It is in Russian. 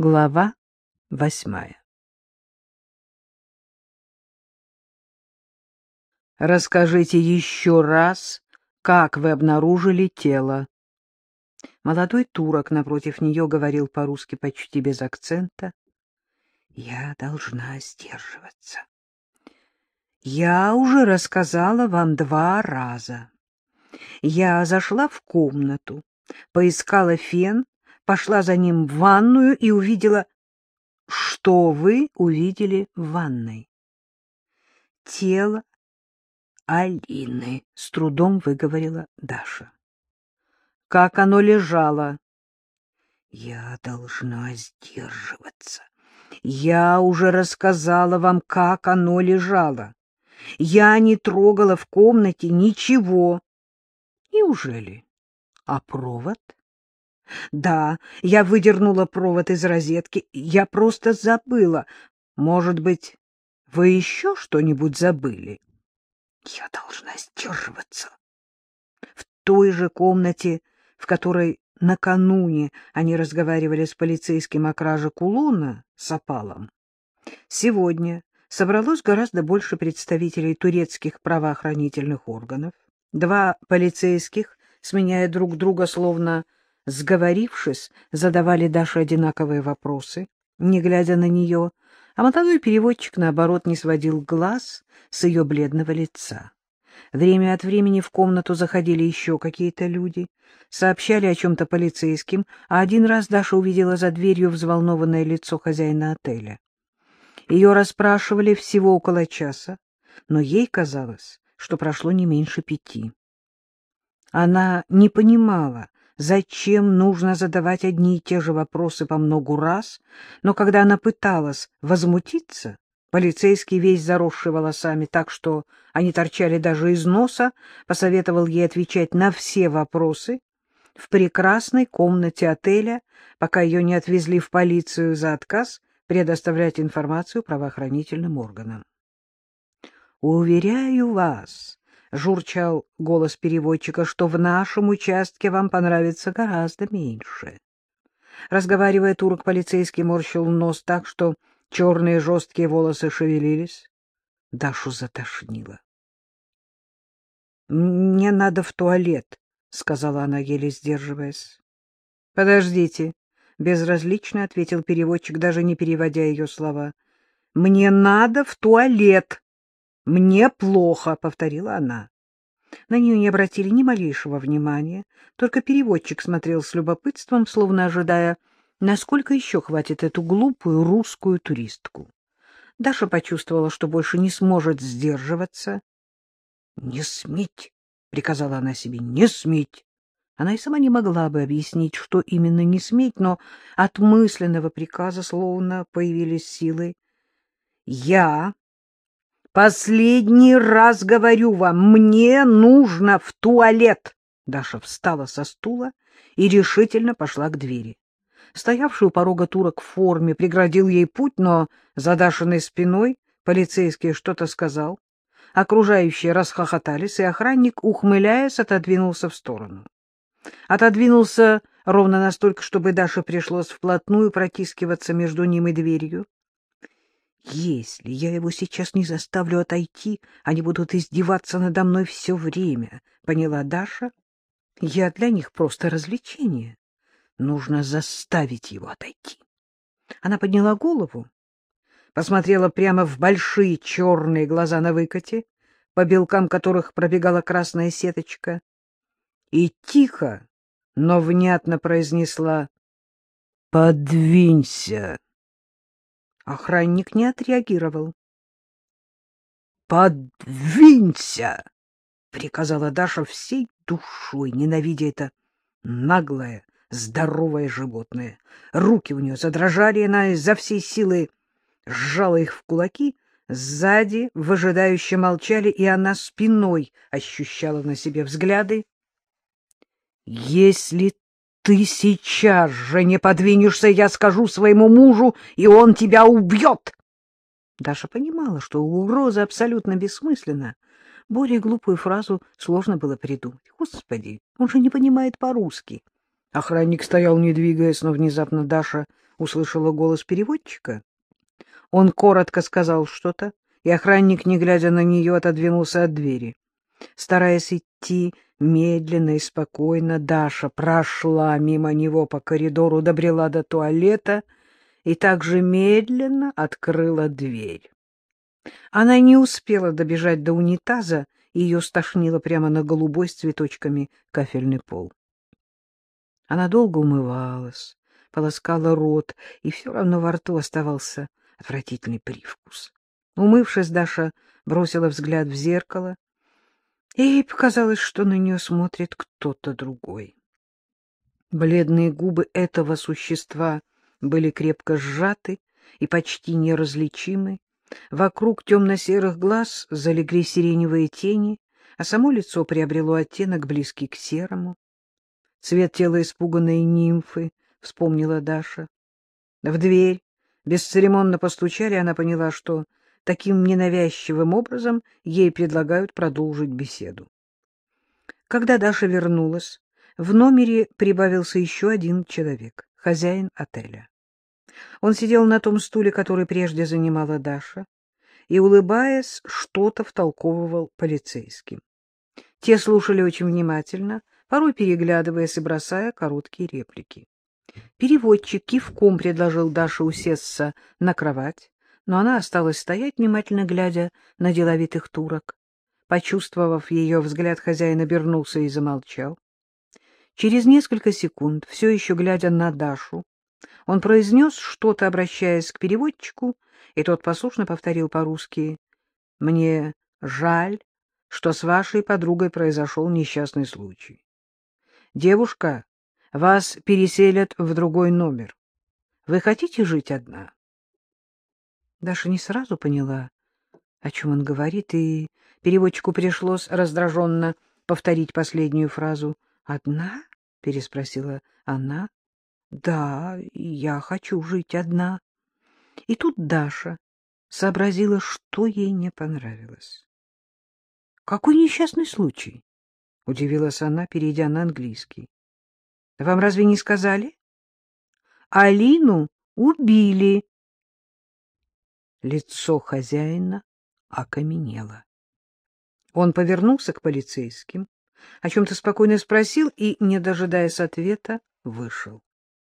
Глава восьмая Расскажите еще раз, как вы обнаружили тело. Молодой турок напротив нее говорил по-русски почти без акцента. Я должна сдерживаться. Я уже рассказала вам два раза. Я зашла в комнату, поискала фен, пошла за ним в ванную и увидела... Что вы увидели в ванной? Тело Алины, — с трудом выговорила Даша. Как оно лежало? Я должна сдерживаться. Я уже рассказала вам, как оно лежало. Я не трогала в комнате ничего. Неужели? А провод? Да, я выдернула провод из розетки. Я просто забыла. Может быть, вы еще что-нибудь забыли? Я должна сдерживаться. В той же комнате, в которой накануне они разговаривали с полицейским о краже кулона с опалом, сегодня собралось гораздо больше представителей турецких правоохранительных органов. Два полицейских, сменяя друг друга, словно сговорившись, задавали Даше одинаковые вопросы, не глядя на нее, а молодой переводчик, наоборот, не сводил глаз с ее бледного лица. Время от времени в комнату заходили еще какие-то люди, сообщали о чем-то полицейским, а один раз Даша увидела за дверью взволнованное лицо хозяина отеля. Ее расспрашивали всего около часа, но ей казалось, что прошло не меньше пяти. Она не понимала, зачем нужно задавать одни и те же вопросы по многу раз, но когда она пыталась возмутиться, полицейский, весь заросший волосами так, что они торчали даже из носа, посоветовал ей отвечать на все вопросы в прекрасной комнате отеля, пока ее не отвезли в полицию за отказ предоставлять информацию правоохранительным органам. «Уверяю вас», — журчал голос переводчика, — что в нашем участке вам понравится гораздо меньше. Разговаривая, турок полицейский морщил нос так, что черные жесткие волосы шевелились. Дашу затошнило. — Мне надо в туалет, — сказала она, еле сдерживаясь. — Подождите, — безразлично ответил переводчик, даже не переводя ее слова. — Мне надо в туалет. — Мне плохо, — повторила она. На нее не обратили ни малейшего внимания, только переводчик смотрел с любопытством, словно ожидая, насколько еще хватит эту глупую русскую туристку. Даша почувствовала, что больше не сможет сдерживаться. — Не сметь! — приказала она себе. — Не сметь! Она и сама не могла бы объяснить, что именно не сметь, но от мысленного приказа словно появились силы. «Я последний раз говорю вам, мне нужно в туалет!» Даша встала со стула и решительно пошла к двери. Стоявший у порога турок в форме преградил ей путь, но за Дашиной спиной полицейский что-то сказал. Окружающие расхохотались, и охранник, ухмыляясь, отодвинулся в сторону. Отодвинулся ровно настолько, чтобы Даше пришлось вплотную протискиваться между ним и дверью. Если я его сейчас не заставлю отойти, они будут издеваться надо мной все время, — поняла Даша. Я для них просто развлечение. Нужно заставить его отойти. Она подняла голову, посмотрела прямо в большие черные глаза на выкате, по белкам которых пробегала красная сеточка и тихо, но внятно произнесла «Подвинься». Охранник не отреагировал. «Подвинься!» — приказала Даша всей душой, ненавидя это наглое, здоровое животное. Руки у нее задрожали, она изо всей силы сжала их в кулаки, сзади выжидающе молчали, и она спиной ощущала на себе взгляды. Если ты сейчас же не подвинешься, я скажу своему мужу, и он тебя убьет. Даша понимала, что угроза абсолютно бессмысленна. Более глупую фразу сложно было придумать. Господи, он же не понимает по-русски. Охранник стоял, не двигаясь, но внезапно Даша услышала голос переводчика. Он коротко сказал что-то, и охранник, не глядя на нее, отодвинулся от двери. Стараясь идти медленно и спокойно, Даша прошла мимо него по коридору, добрела до туалета и также медленно открыла дверь. Она не успела добежать до унитаза, и ее стошнило прямо на голубой с цветочками кафельный пол. Она долго умывалась, полоскала рот, и все равно во рту оставался отвратительный привкус. Умывшись, Даша бросила взгляд в зеркало, ей показалось, что на нее смотрит кто-то другой. Бледные губы этого существа были крепко сжаты и почти неразличимы. Вокруг темно-серых глаз залегли сиреневые тени, а само лицо приобрело оттенок, близкий к серому. Цвет тела испуганной нимфы, — вспомнила Даша. В дверь бесцеремонно постучали, она поняла, что таким ненавязчивым образом ей предлагают продолжить беседу. Когда Даша вернулась, в номере прибавился еще один человек, хозяин отеля. Он сидел на том стуле, который прежде занимала Даша, и, улыбаясь, что-то втолковывал полицейским. Те слушали очень внимательно, порой переглядываясь и бросая короткие реплики. Переводчик кивком предложил Даше усесться на кровать, но она осталась стоять, внимательно глядя на деловитых турок. Почувствовав ее взгляд, хозяин обернулся и замолчал. Через несколько секунд, все еще глядя на Дашу, он произнес что-то, обращаясь к переводчику, и тот послушно повторил по-русски «Мне жаль, что с вашей подругой произошел несчастный случай. Девушка вас переселят в другой номер. Вы хотите жить одна? Даша не сразу поняла, о чем он говорит, и переводчику пришлось раздраженно повторить последнюю фразу. «Одна?» — переспросила она. «Да, я хочу жить одна». И тут Даша сообразила, что ей не понравилось. «Какой несчастный случай?» — удивилась она, перейдя на английский. Вам разве не сказали? Алину убили. Лицо хозяина окаменело. Он повернулся к полицейским, о чем-то спокойно спросил и, не дожидаясь ответа, вышел.